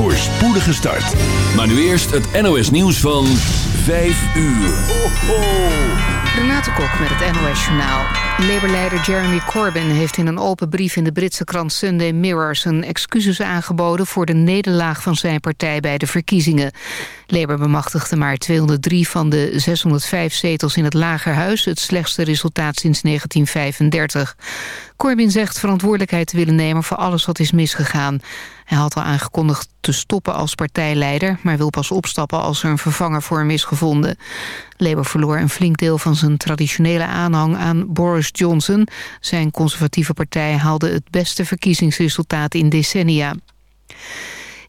voor spoedige start. Maar nu eerst het NOS nieuws van 5 uur. Ho, ho. Renate Kok met het NOS Journaal. Labour-leider Jeremy Corbyn heeft in een open brief in de Britse krant Sunday Mirror zijn excuses aangeboden voor de nederlaag van zijn partij bij de verkiezingen. Labour bemachtigde maar 203 van de 605 zetels in het Lagerhuis, het slechtste resultaat sinds 1935. Corbyn zegt verantwoordelijkheid te willen nemen voor alles wat is misgegaan. Hij had al aangekondigd te stoppen als partijleider... maar wil pas opstappen als er een vervanger voor hem is gevonden. Labour verloor een flink deel van zijn traditionele aanhang aan Boris Johnson. Zijn conservatieve partij haalde het beste verkiezingsresultaat in decennia.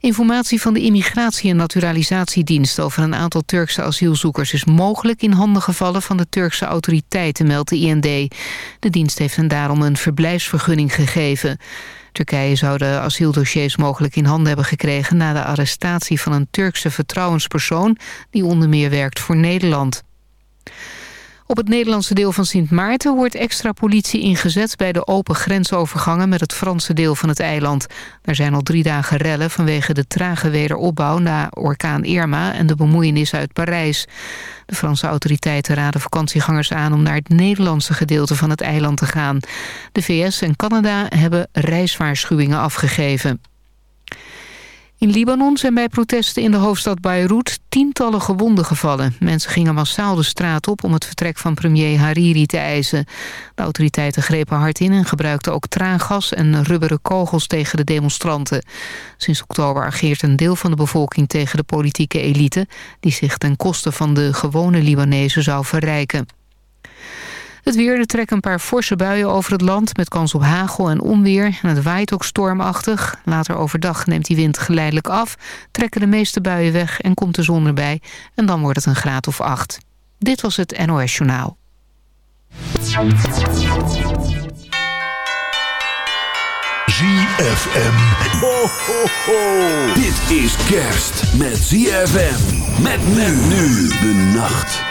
Informatie van de Immigratie- en Naturalisatiedienst over een aantal Turkse asielzoekers is mogelijk in handen gevallen van de Turkse autoriteiten, meldt de IND. De dienst heeft hen daarom een verblijfsvergunning gegeven. Turkije zou de asieldossiers mogelijk in handen hebben gekregen... na de arrestatie van een Turkse vertrouwenspersoon... die onder meer werkt voor Nederland. Op het Nederlandse deel van Sint Maarten wordt extra politie ingezet... bij de open grensovergangen met het Franse deel van het eiland. Er zijn al drie dagen rellen vanwege de trage wederopbouw... na orkaan Irma en de bemoeienis uit Parijs. De Franse autoriteiten raden vakantiegangers aan... om naar het Nederlandse gedeelte van het eiland te gaan. De VS en Canada hebben reiswaarschuwingen afgegeven. In Libanon zijn bij protesten in de hoofdstad Beirut tientallen gewonden gevallen. Mensen gingen massaal de straat op om het vertrek van premier Hariri te eisen. De autoriteiten grepen hard in en gebruikten ook traangas en rubberen kogels tegen de demonstranten. Sinds oktober ageert een deel van de bevolking tegen de politieke elite... die zich ten koste van de gewone Libanezen zou verrijken. Het weer, er trekken een paar forse buien over het land... met kans op hagel en onweer. En het waait ook stormachtig. Later overdag neemt die wind geleidelijk af... trekken de meeste buien weg en komt de zon erbij. En dan wordt het een graad of acht. Dit was het NOS Journaal. ZFM. Ho, ho, ho. Dit is kerst met ZFM. Met men nu de nacht.